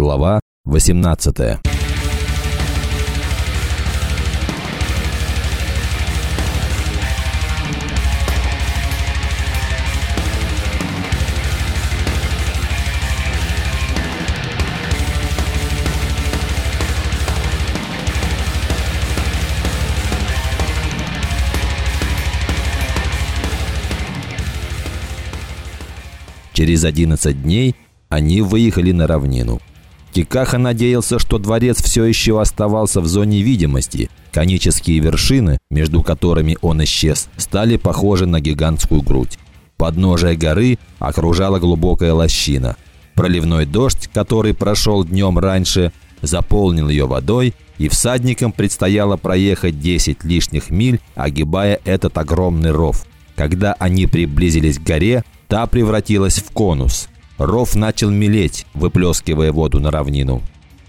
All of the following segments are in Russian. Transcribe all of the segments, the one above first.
Глава 18 Через 11 дней они выехали на равнину. Кикаха надеялся, что дворец все еще оставался в зоне видимости. Конические вершины, между которыми он исчез, стали похожи на гигантскую грудь. Подножие горы окружала глубокая лощина. Проливной дождь, который прошел днем раньше, заполнил ее водой, и всадникам предстояло проехать 10 лишних миль, огибая этот огромный ров. Когда они приблизились к горе, та превратилась в конус – Ров начал мелеть, выплескивая воду на равнину.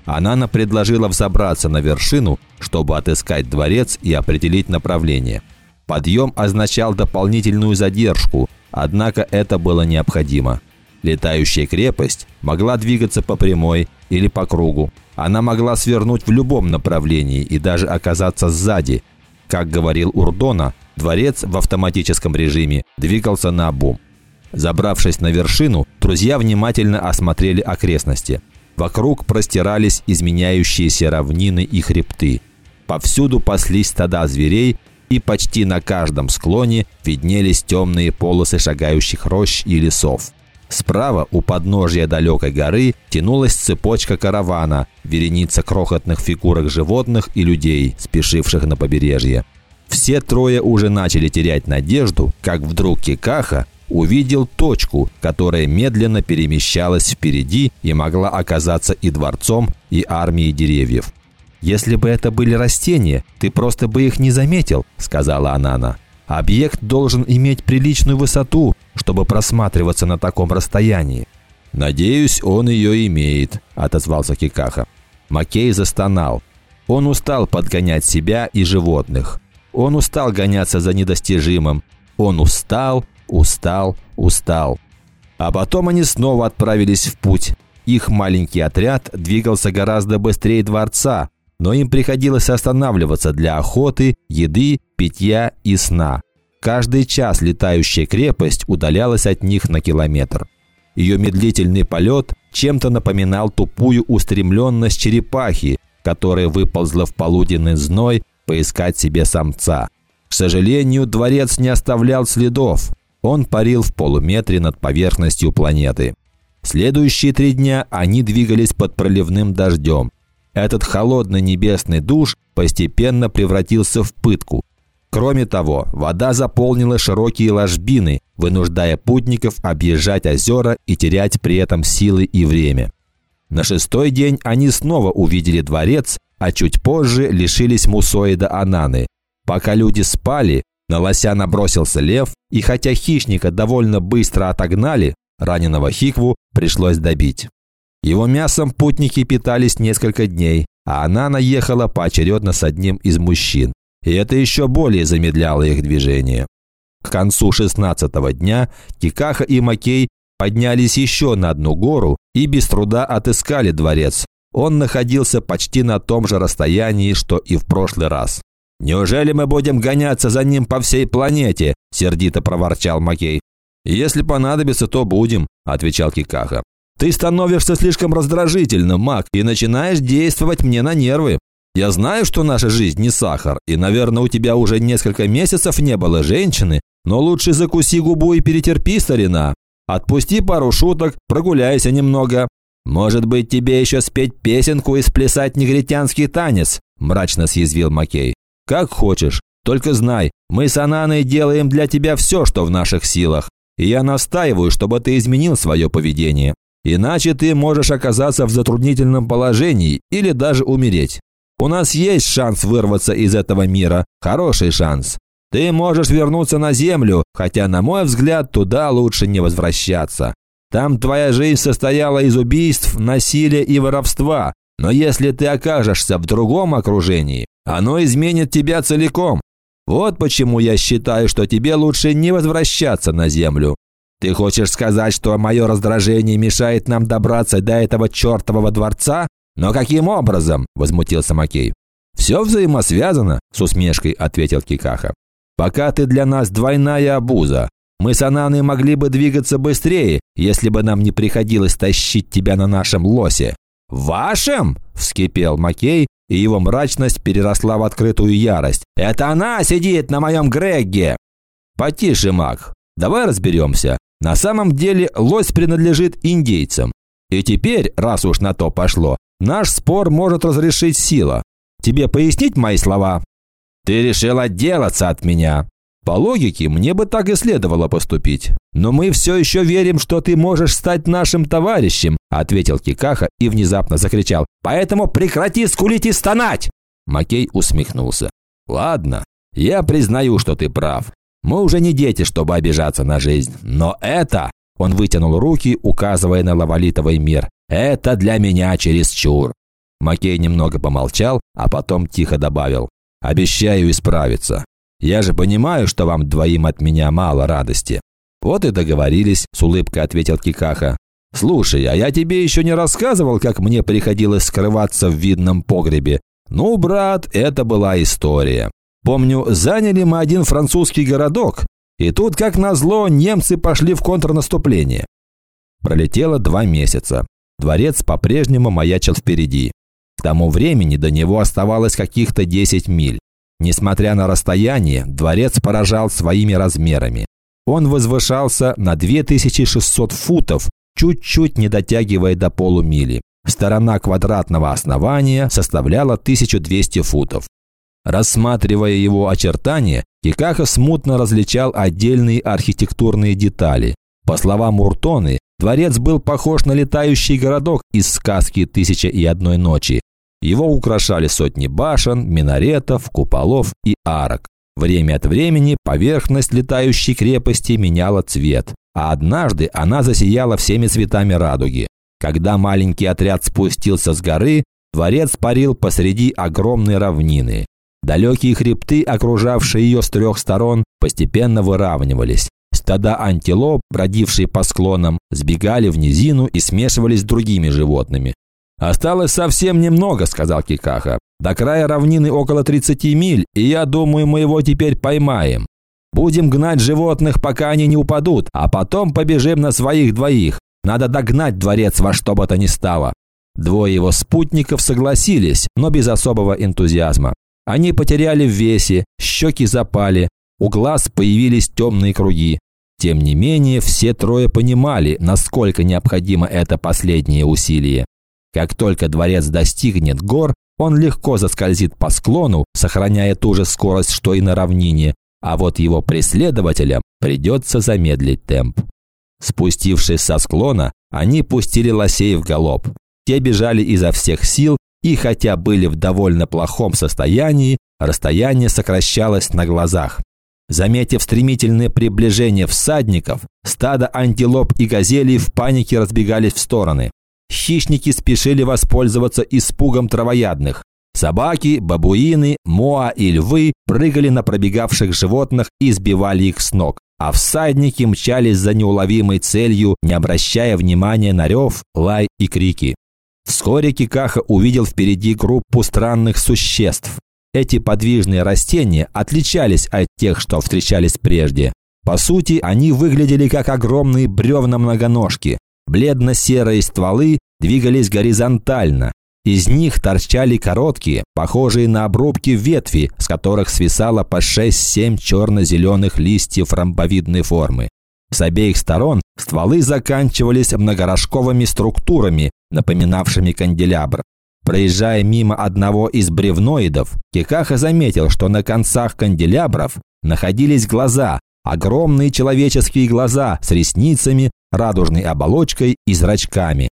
Анана предложила взобраться на вершину, чтобы отыскать дворец и определить направление. Подъем означал дополнительную задержку, однако это было необходимо. Летающая крепость могла двигаться по прямой или по кругу. Она могла свернуть в любом направлении и даже оказаться сзади. Как говорил Урдона, дворец в автоматическом режиме двигался на обум. Забравшись на вершину, друзья внимательно осмотрели окрестности. Вокруг простирались изменяющиеся равнины и хребты. Повсюду паслись стада зверей, и почти на каждом склоне виднелись темные полосы шагающих рощ и лесов. Справа, у подножия далекой горы, тянулась цепочка каравана, вереница крохотных фигурок животных и людей, спешивших на побережье. Все трое уже начали терять надежду, как вдруг Кикаха, увидел точку, которая медленно перемещалась впереди и могла оказаться и дворцом, и армией деревьев. «Если бы это были растения, ты просто бы их не заметил», – сказала Анана. «Объект должен иметь приличную высоту, чтобы просматриваться на таком расстоянии». «Надеюсь, он ее имеет», – отозвался Кикаха. Макей застонал. Он устал подгонять себя и животных. Он устал гоняться за недостижимым. Он устал, устал, устал. А потом они снова отправились в путь. Их маленький отряд двигался гораздо быстрее дворца, но им приходилось останавливаться для охоты, еды, питья и сна. Каждый час летающая крепость удалялась от них на километр. Ее медлительный полет чем-то напоминал тупую устремленность черепахи, которая выползла в полуденный зной поискать себе самца. К сожалению, дворец не оставлял следов. Он парил в полуметре над поверхностью планеты. Следующие три дня они двигались под проливным дождем. Этот холодный небесный душ постепенно превратился в пытку. Кроме того, вода заполнила широкие ложбины, вынуждая путников объезжать озера и терять при этом силы и время. На шестой день они снова увидели дворец, а чуть позже лишились мусоида Ананы. Пока люди спали, на лося набросился лев, и хотя хищника довольно быстро отогнали, раненого Хикву пришлось добить. Его мясом путники питались несколько дней, а она наехала поочередно с одним из мужчин. И это еще более замедляло их движение. К концу шестнадцатого дня Кикаха и Макей поднялись еще на одну гору и без труда отыскали дворец. Он находился почти на том же расстоянии, что и в прошлый раз. «Неужели мы будем гоняться за ним по всей планете?» – сердито проворчал Макей. «Если понадобится, то будем», – отвечал Кикаха. «Ты становишься слишком раздражительным, Мак, и начинаешь действовать мне на нервы. Я знаю, что наша жизнь не сахар, и, наверное, у тебя уже несколько месяцев не было женщины, но лучше закуси губу и перетерпи, старина. Отпусти пару шуток, прогуляйся немного. Может быть, тебе еще спеть песенку и сплясать негритянский танец?» – мрачно съязвил Макей. Как хочешь. Только знай, мы с Ананой делаем для тебя все, что в наших силах. И я настаиваю, чтобы ты изменил свое поведение. Иначе ты можешь оказаться в затруднительном положении или даже умереть. У нас есть шанс вырваться из этого мира. Хороший шанс. Ты можешь вернуться на Землю, хотя, на мой взгляд, туда лучше не возвращаться. Там твоя жизнь состояла из убийств, насилия и воровства. Но если ты окажешься в другом окружении, оно изменит тебя целиком. Вот почему я считаю, что тебе лучше не возвращаться на землю. Ты хочешь сказать, что мое раздражение мешает нам добраться до этого чертового дворца? Но каким образом?» – возмутился Макей. «Все взаимосвязано», – с усмешкой ответил Кикаха. «Пока ты для нас двойная обуза. Мы с Ананой могли бы двигаться быстрее, если бы нам не приходилось тащить тебя на нашем лосе». «Вашем?» – вскипел Макей, и его мрачность переросла в открытую ярость. «Это она сидит на моем Грегге!» «Потише, Мак. Давай разберемся. На самом деле лось принадлежит индейцам. И теперь, раз уж на то пошло, наш спор может разрешить сила. Тебе пояснить мои слова? Ты решил отделаться от меня. По логике, мне бы так и следовало поступить. Но мы все еще верим, что ты можешь стать нашим товарищем, ответил Кикаха и внезапно закричал. Поэтому прекрати скулить и стонать. Макей усмехнулся. Ладно, я признаю, что ты прав. Мы уже не дети, чтобы обижаться на жизнь. Но это... Он вытянул руки, указывая на лавалитовый мир. «Это для меня чересчур». Макей немного помолчал, а потом тихо добавил. «Обещаю исправиться. Я же понимаю, что вам двоим от меня мало радости». «Вот и договорились», – с улыбкой ответил Кикаха. «Слушай, а я тебе еще не рассказывал, как мне приходилось скрываться в видном погребе. Ну, брат, это была история. Помню, заняли мы один французский городок, и тут, как назло, немцы пошли в контрнаступление. Пролетело два месяца. Дворец по-прежнему маячил впереди. К тому времени до него оставалось каких-то 10 миль. Несмотря на расстояние, дворец поражал своими размерами. Он возвышался на 2600 футов, чуть-чуть не дотягивая до полумили. Сторона квадратного основания составляла 1200 футов. Рассматривая его очертания, Кикаха смутно различал отдельные архитектурные детали. По словам Муртоны, дворец был похож на летающий городок из сказки «Тысяча и одной ночи». Его украшали сотни башен, минаретов, куполов и арок. Время от времени поверхность летающей крепости меняла цвет, а однажды она засияла всеми цветами радуги. Когда маленький отряд спустился с горы, дворец парил посреди огромной равнины. Далекие хребты, окружавшие ее с трех сторон, постепенно выравнивались. Стада антилоп, бродившие по склонам, сбегали в низину и смешивались с другими животными. «Осталось совсем немного», – сказал Кикаха. «До края равнины около 30 миль, и я думаю, мы его теперь поймаем. Будем гнать животных, пока они не упадут, а потом побежим на своих двоих. Надо догнать дворец во что бы то ни стало». Двое его спутников согласились, но без особого энтузиазма. Они потеряли в весе, щеки запали, у глаз появились темные круги. Тем не менее, все трое понимали, насколько необходимо это последнее усилие. Как только дворец достигнет гор, он легко заскользит по склону, сохраняя ту же скорость, что и на равнине, а вот его преследователям придется замедлить темп. Спустившись со склона, они пустили лосей в галоп. Те бежали изо всех сил, и хотя были в довольно плохом состоянии, расстояние сокращалось на глазах. Заметив стремительное приближение всадников, стадо антилоп и газелей в панике разбегались в стороны. Хищники спешили воспользоваться испугом травоядных. Собаки, бабуины, моа и львы прыгали на пробегавших животных и сбивали их с ног, а всадники мчались за неуловимой целью, не обращая внимания на рев, лай и крики. Вскоре Кикаха увидел впереди группу странных существ. Эти подвижные растения отличались от тех, что встречались прежде. По сути, они выглядели как огромные бревна-многоножки. Бледно-серые стволы двигались горизонтально. Из них торчали короткие, похожие на обрубки ветви, с которых свисало по 6-7 черно-зеленых листьев ромбовидной формы. С обеих сторон стволы заканчивались многорожковыми структурами, напоминавшими канделябр. Проезжая мимо одного из бревноидов, Кикаха заметил, что на концах канделябров находились глаза, огромные человеческие глаза с ресницами, радужной оболочкой и зрачками.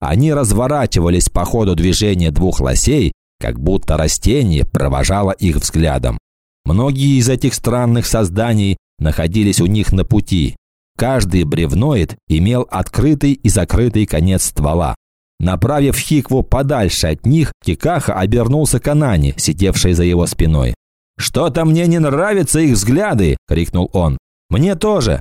Они разворачивались по ходу движения двух лосей, как будто растение провожало их взглядом. Многие из этих странных созданий находились у них на пути. Каждый бревноид имел открытый и закрытый конец ствола. Направив Хикву подальше от них, Кикаха обернулся к Анане, сидевшей за его спиной. «Что-то мне не нравятся их взгляды!» – крикнул он. «Мне тоже!»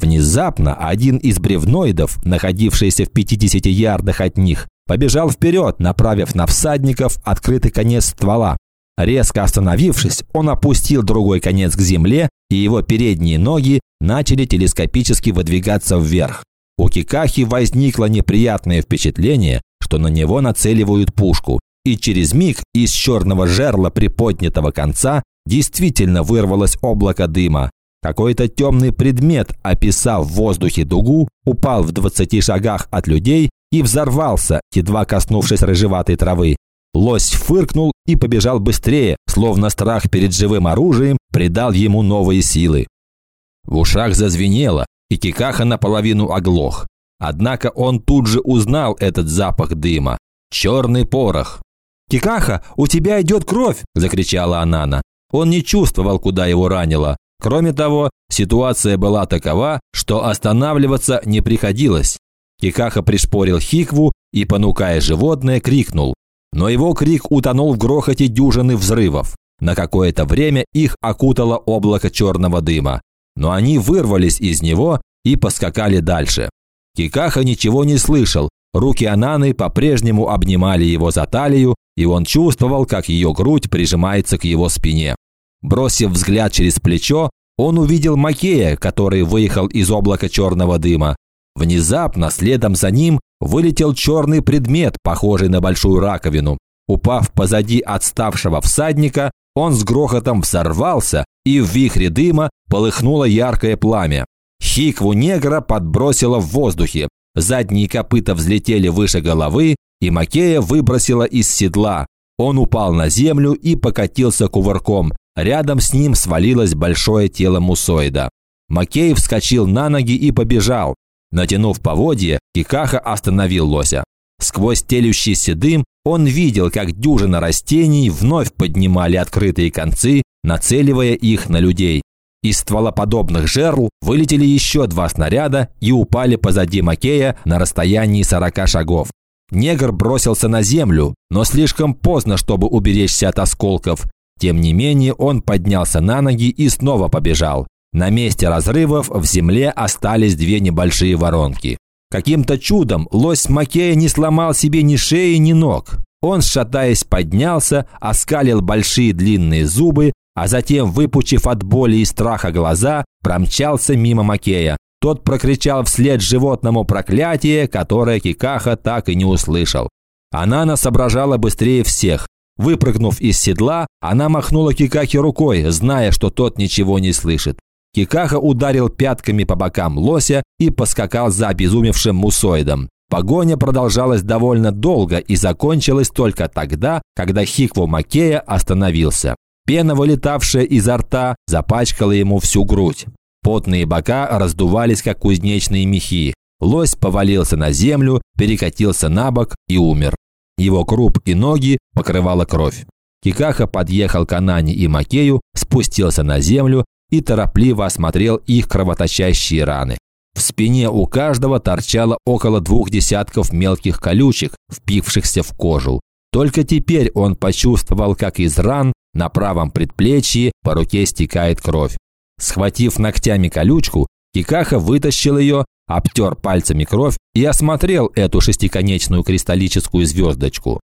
Внезапно один из бревноидов, находившийся в 50 ярдах от них, побежал вперед, направив на всадников открытый конец ствола. Резко остановившись, он опустил другой конец к земле, и его передние ноги начали телескопически выдвигаться вверх. У Кикахи возникло неприятное впечатление, что на него нацеливают пушку, и через миг из черного жерла приподнятого конца действительно вырвалось облако дыма. Какой-то темный предмет, описав в воздухе дугу, упал в 20 шагах от людей и взорвался, едва коснувшись рыжеватой травы. Лось фыркнул и побежал быстрее, словно страх перед живым оружием придал ему новые силы. В ушах зазвенело, и Кикаха наполовину оглох. Однако он тут же узнал этот запах дыма. Черный порох. «Кикаха, у тебя идет кровь!» – закричала Анана. Он не чувствовал, куда его ранило. Кроме того, ситуация была такова, что останавливаться не приходилось. Кикаха пришпорил Хикву и, понукая животное, крикнул. Но его крик утонул в грохоте дюжины взрывов. На какое-то время их окутало облако черного дыма. Но они вырвались из него и поскакали дальше. Кикаха ничего не слышал. Руки Ананы по-прежнему обнимали его за талию, и он чувствовал, как ее грудь прижимается к его спине. Бросив взгляд через плечо, он увидел Макея, который выехал из облака черного дыма. Внезапно, следом за ним, вылетел черный предмет, похожий на большую раковину. Упав позади отставшего всадника, он с грохотом взорвался, и в вихре дыма полыхнуло яркое пламя. Хикву негра подбросило в воздухе. Задние копыта взлетели выше головы, и Макея выбросило из седла. Он упал на землю и покатился кувырком. Рядом с ним свалилось большое тело мусоида. Макей вскочил на ноги и побежал. Натянув поводье, Кикаха остановил лося. Сквозь телющийся дым он видел, как дюжина растений вновь поднимали открытые концы, нацеливая их на людей. Из стволоподобных жерл вылетели еще два снаряда и упали позади Макея на расстоянии 40 шагов. Негр бросился на землю, но слишком поздно, чтобы уберечься от осколков. Тем не менее, он поднялся на ноги и снова побежал. На месте разрывов в земле остались две небольшие воронки. Каким-то чудом лось Макея не сломал себе ни шеи, ни ног. Он, шатаясь, поднялся, оскалил большие длинные зубы, а затем, выпучив от боли и страха глаза, промчался мимо Макея. Тот прокричал вслед животному проклятие, которое Кикаха так и не услышал. Анана соображала быстрее всех. Выпрыгнув из седла, она махнула Кикахе рукой, зная, что тот ничего не слышит. Кикаха ударил пятками по бокам лося и поскакал за обезумевшим мусоидом. Погоня продолжалась довольно долго и закончилась только тогда, когда Хикву Макея остановился. Пена, вылетавшая изо рта, запачкала ему всю грудь. Потные бока раздувались, как кузнечные мехи. Лось повалился на землю, перекатился на бок и умер. Его круп и ноги покрывала кровь. Кикаха подъехал к Анане и Макею, спустился на землю и торопливо осмотрел их кровоточащие раны. В спине у каждого торчало около двух десятков мелких колючек, впившихся в кожу. Только теперь он почувствовал, как из ран на правом предплечье по руке стекает кровь. Схватив ногтями колючку, Кикаха вытащил ее, обтер пальцами кровь и осмотрел эту шестиконечную кристаллическую звездочку.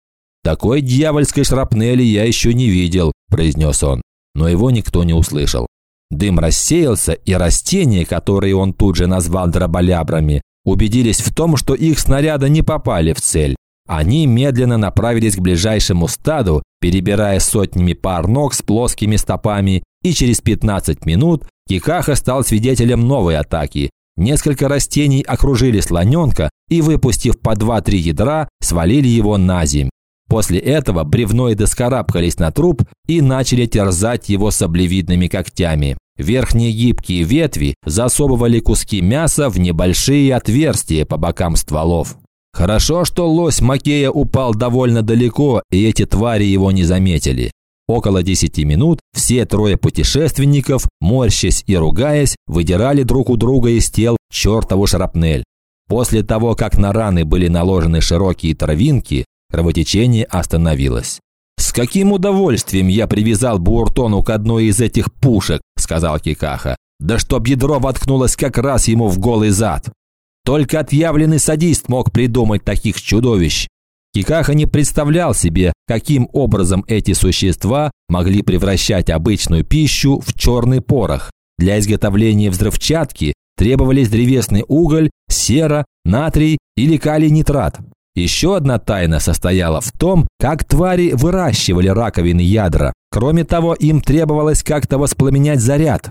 «Такой дьявольской шрапнели я еще не видел», – произнес он, но его никто не услышал. Дым рассеялся, и растения, которые он тут же назвал дроболябрами, убедились в том, что их снаряды не попали в цель. Они медленно направились к ближайшему стаду, перебирая сотнями пар ног с плоскими стопами, и через 15 минут Кикаха стал свидетелем новой атаки. Несколько растений окружили слоненка и, выпустив по 2-3 ядра, свалили его на земь. После этого бревноиды скарабкались на труп и начали терзать его саблевидными когтями. Верхние гибкие ветви засовывали куски мяса в небольшие отверстия по бокам стволов. Хорошо, что лось Макея упал довольно далеко, и эти твари его не заметили. Около 10 минут все трое путешественников, морщась и ругаясь, выдирали друг у друга из тел чертову шрапнель. После того, как на раны были наложены широкие травинки, кровотечение остановилось. «С каким удовольствием я привязал Бууртону к одной из этих пушек», – сказал Кикаха. Да чтоб ядро воткнулось как раз ему в голый зад. Только отъявленный садист мог придумать таких чудовищ. Кикаха не представлял себе, каким образом эти существа могли превращать обычную пищу в черный порох. Для изготовления взрывчатки требовались древесный уголь, сера, натрий или калий-нитрат. Еще одна тайна состояла в том, как твари выращивали раковины ядра. Кроме того, им требовалось как-то воспламенять заряд.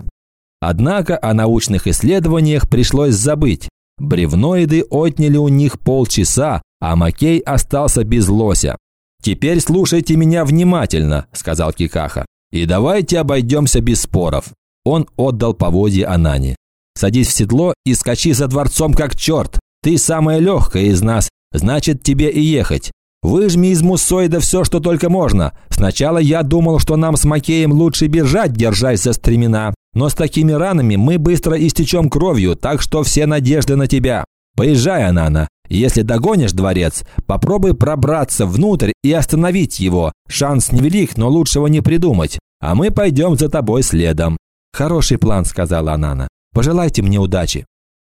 Однако о научных исследованиях пришлось забыть. Бревноиды отняли у них полчаса, а Макей остался без лося. «Теперь слушайте меня внимательно», – сказал Кикаха. «И давайте обойдемся без споров». Он отдал поводье Анане. «Садись в седло и скачи за дворцом как черт. Ты самая легкая из нас, значит тебе и ехать. Выжми из муссоида все, что только можно. Сначала я думал, что нам с Макеем лучше бежать, держась за стремена. Но с такими ранами мы быстро истечем кровью, так что все надежды на тебя. Поезжай, Анана. Если догонишь дворец, попробуй пробраться внутрь и остановить его. Шанс невелик, но лучшего не придумать. А мы пойдем за тобой следом». «Хороший план», – сказала Анана. «Пожелайте мне удачи».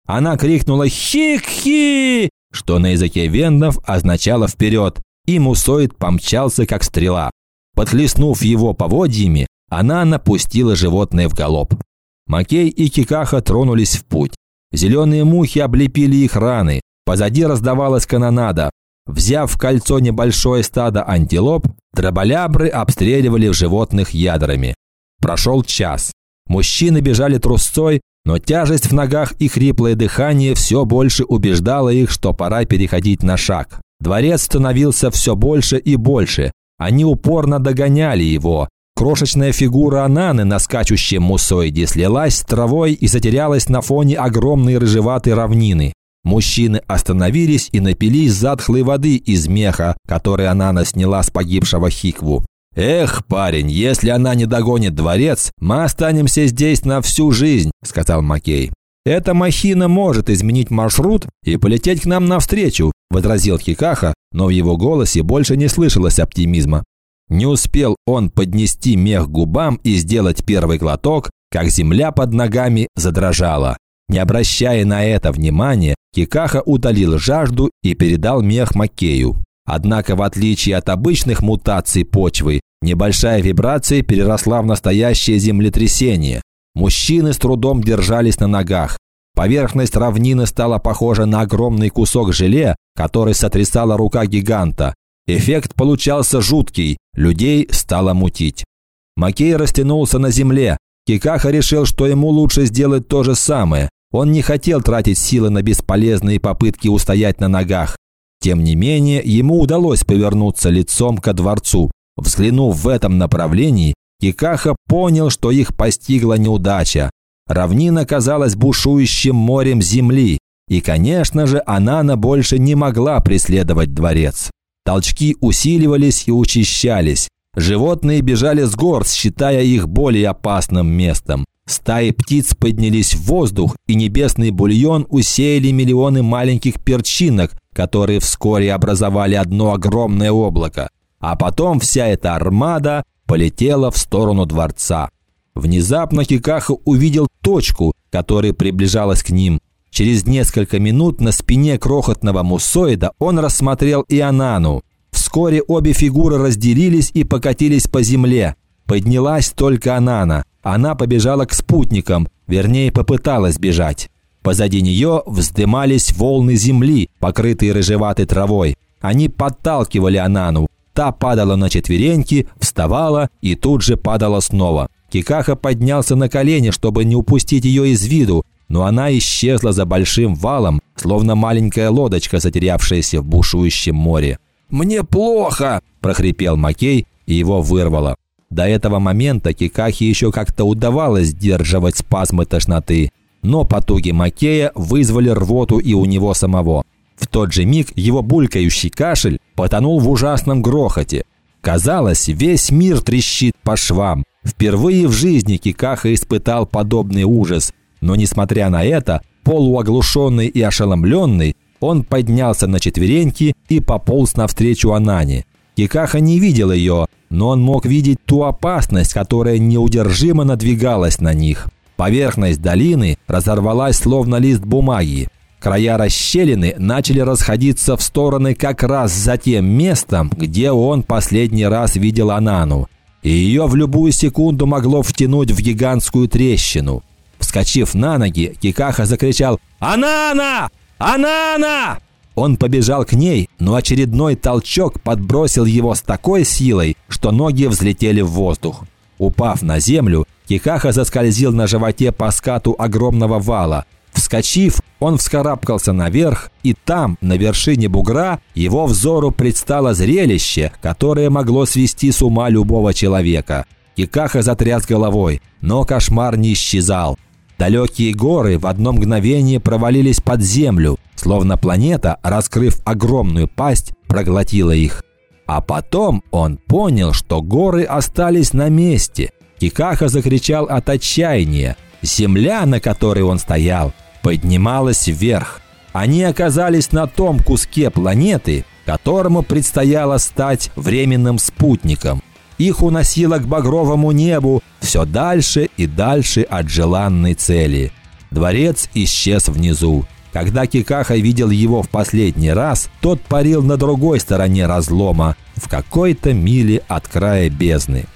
Она крикнула «Хик-хи!», что на языке вендов означало «вперед», и Мусоид помчался, как стрела. Подхлестнув его поводьями, она напустила животное в галоп. Макей и Кикаха тронулись в путь. Зеленые мухи облепили их раны, позади раздавалась канонада. Взяв в кольцо небольшое стадо антилоп, дроболябры обстреливали животных ядрами. Прошел час. Мужчины бежали трусцой, но тяжесть в ногах и хриплое дыхание все больше убеждало их, что пора переходить на шаг. Дворец становился все больше и больше. Они упорно догоняли его. Крошечная фигура Ананы на скачущем мусоиде слилась с травой и затерялась на фоне огромной рыжеватой равнины. Мужчины остановились и напились затхлой воды из меха, который Анана сняла с погибшего Хикву. «Эх, парень, если она не догонит дворец, мы останемся здесь на всю жизнь», – сказал Макей. «Эта махина может изменить маршрут и полететь к нам навстречу», – возразил Хикаха, но в его голосе больше не слышалось оптимизма. Не успел он поднести мех к губам и сделать первый глоток, как земля под ногами задрожала. Не обращая на это внимания, Кикаха удалил жажду и передал мех Макею. Однако, в отличие от обычных мутаций почвы, небольшая вибрация переросла в настоящее землетрясение. Мужчины с трудом держались на ногах. Поверхность равнины стала похожа на огромный кусок желе, который сотрясала рука гиганта. Эффект получался жуткий, людей стало мутить. Макей растянулся на земле. Кикаха решил, что ему лучше сделать то же самое. Он не хотел тратить силы на бесполезные попытки устоять на ногах. Тем не менее, ему удалось повернуться лицом ко дворцу. Взглянув в этом направлении, Кикаха понял, что их постигла неудача. Равнина казалась бушующим морем земли, и, конечно же, Анана больше не могла преследовать дворец. Толчки усиливались и учащались. Животные бежали с гор, считая их более опасным местом. Стаи птиц поднялись в воздух, и небесный бульон усеяли миллионы маленьких перчинок, которые вскоре образовали одно огромное облако. А потом вся эта армада полетела в сторону дворца. Внезапно Кикаха увидел точку, которая приближалась к ним. Через несколько минут на спине крохотного мусоида он рассмотрел и Анану. Вскоре обе фигуры разделились и покатились по земле. Поднялась только Анана. Она побежала к спутникам, вернее попыталась бежать. Позади нее вздымались волны земли, покрытые рыжеватой травой. Они подталкивали Анану. Та падала на четвереньки, вставала и тут же падала снова. Кикаха поднялся на колени, чтобы не упустить ее из виду, но она исчезла за большим валом, словно маленькая лодочка, затерявшаяся в бушующем море. «Мне плохо!» – прохрипел Макей, и его вырвало. До этого момента Кикахе еще как-то удавалось сдерживать спазмы тошноты, но потуги Макея вызвали рвоту и у него самого. В тот же миг его булькающий кашель потонул в ужасном грохоте. Казалось, весь мир трещит по швам. Впервые в жизни Кикаха испытал подобный ужас – но несмотря на это, полуоглушенный и ошеломленный, он поднялся на четвереньки и пополз навстречу Анане. Кикаха не видел ее, но он мог видеть ту опасность, которая неудержимо надвигалась на них. Поверхность долины разорвалась словно лист бумаги. Края расщелины начали расходиться в стороны как раз за тем местом, где он последний раз видел Анану. И ее в любую секунду могло втянуть в гигантскую трещину. Вскочив на ноги, Кикаха закричал «Анана! Анана!» Он побежал к ней, но очередной толчок подбросил его с такой силой, что ноги взлетели в воздух. Упав на землю, Кикаха заскользил на животе по скату огромного вала. Вскочив, он вскарабкался наверх, и там, на вершине бугра, его взору предстало зрелище, которое могло свести с ума любого человека. Кикаха затряс головой, но кошмар не исчезал. Далекие горы в одно мгновение провалились под землю, словно планета, раскрыв огромную пасть, проглотила их. А потом он понял, что горы остались на месте. Кикаха закричал от отчаяния. Земля, на которой он стоял, поднималась вверх. Они оказались на том куске планеты, которому предстояло стать временным спутником. Их уносило к багровому небу все дальше и дальше от желанной цели. Дворец исчез внизу. Когда Кикаха видел его в последний раз, тот парил на другой стороне разлома, в какой-то миле от края бездны.